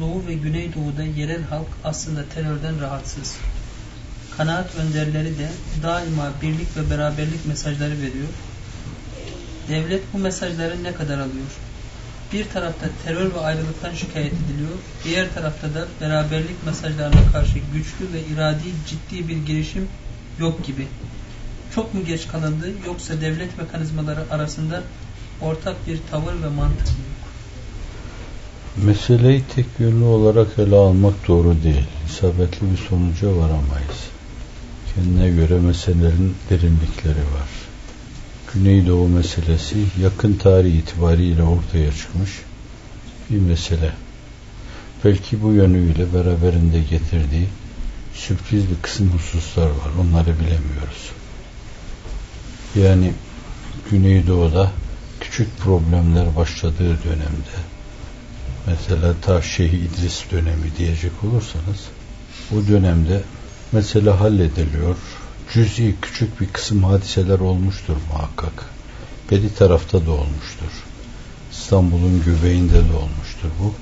Doğu ve Güneydoğu'da yerel halk aslında terörden rahatsız. Kanaat önderleri de daima birlik ve beraberlik mesajları veriyor. Devlet bu mesajları ne kadar alıyor? Bir tarafta terör ve ayrılıktan şikayet ediliyor, diğer tarafta da beraberlik mesajlarına karşı güçlü ve iradi ciddi bir girişim yok gibi. Çok mu geç kalındı yoksa devlet mekanizmaları arasında ortak bir tavır ve mantık mı? Meseleyi tek yönlü olarak ele almak doğru değil. İsabetli bir sonuca varamayız. Kendine göre meselelerin derinlikleri var. Güneydoğu meselesi yakın tarih itibariyle ortaya çıkmış bir mesele. Belki bu yönüyle beraberinde getirdiği sürpriz bir kısım hususlar var. Onları bilemiyoruz. Yani Güneydoğu'da küçük problemler başladığı dönemde mesela ta Şeyh İdris dönemi diyecek olursanız bu dönemde mesele hallediliyor. Cüzi küçük bir kısım hadiseler olmuştur muhakkak. Bedi tarafta da olmuştur. İstanbul'un göbeğinde de olmuştur bu.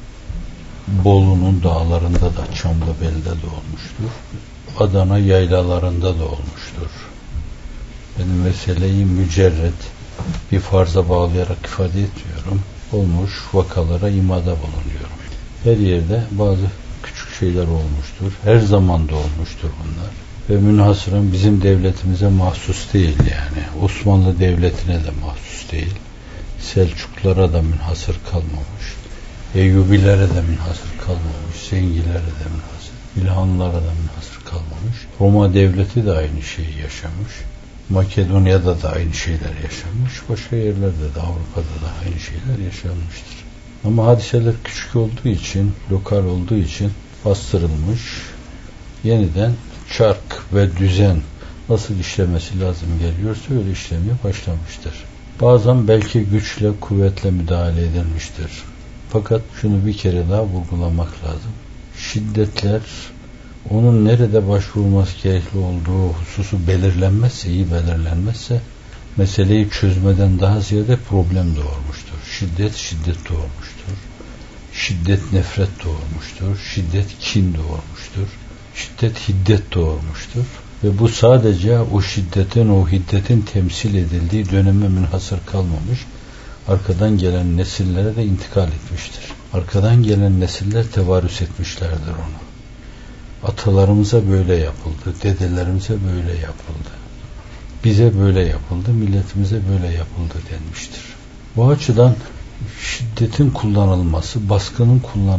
Bolu'nun dağlarında da Çamlıbel'de de olmuştur. Adana yaylalarında da olmuştur. Benim meseleyi mücerret bir farza bağlayarak ifade etmiyorum. Olmuş vakalara imada bulunuyorum. Her yerde bazı küçük şeyler olmuştur. Her zaman da olmuştur bunlar. Ve münhasıran bizim devletimize mahsus değil yani. Osmanlı Devleti'ne de mahsus değil. Selçuklara da münhasır kalmamış. Eyyubilere de münhasır kalmamış. Zengilere de münhasır. İlhanlara da münhasır kalmamış. Roma Devleti de aynı şeyi yaşamış. Makedonya'da da aynı şeyler yaşanmış. Başka yerlerde de Avrupa'da da aynı şeyler yaşanmıştır. Ama hadiseler küçük olduğu için, lokal olduğu için bastırılmış. Yeniden çark ve düzen nasıl işlemesi lazım geliyorsa öyle işlemeye başlamıştır. Bazen belki güçle, kuvvetle müdahale edilmiştir. Fakat şunu bir kere daha vurgulamak lazım. Şiddetler onun nerede başvurulması gerekli olduğu hususu belirlenmezse, iyi belirlenmezse meseleyi çözmeden daha ziyade problem doğurmuştur. Şiddet şiddet doğurmuştur. Şiddet nefret doğurmuştur. Şiddet kin doğurmuştur. Şiddet hiddet doğurmuştur. Ve bu sadece o şiddetin, o hiddetin temsil edildiği döneme münhasır kalmamış. Arkadan gelen nesillere de intikal etmiştir. Arkadan gelen nesiller tevarüs etmişlerdir onu. Atalarımıza böyle yapıldı, dedelerimize böyle yapıldı. Bize böyle yapıldı, milletimize böyle yapıldı denmiştir. Bu açıdan şiddetin kullanılması, baskının kullanılması